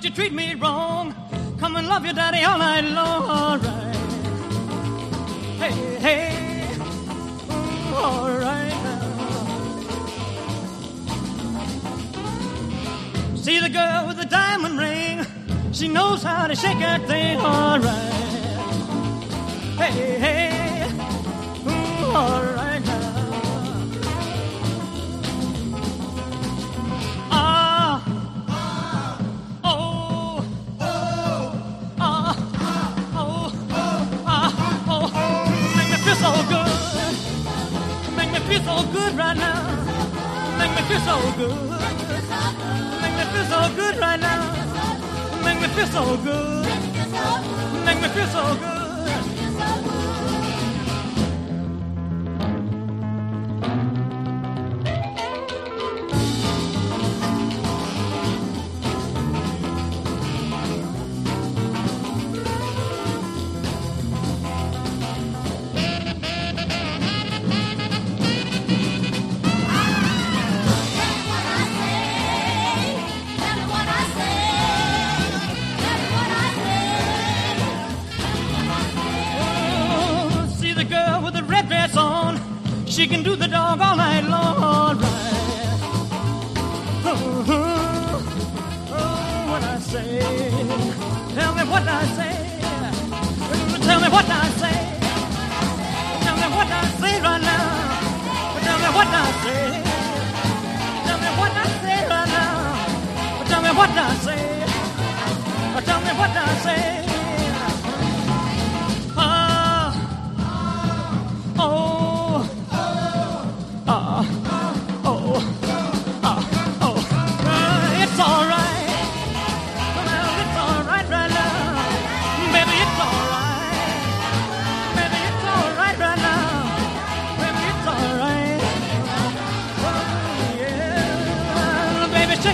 don't you treat me wrong. Come and love your daddy all night long. All right. Hey, hey. All right. See the girl with the diamond ring. She knows how to shake that thing. All right. So good right now. Make me feel so good. Make me feel so good right now. Make me feel so good. Make me feel so good. She can do the dog all night long, all right. Oh, oh, oh what I say. Tell me what I say. Tell me what I say. Tell me what I say right now. Tell me what I say. Tell me what I say right now. Tell me what I say. Tell me what I say.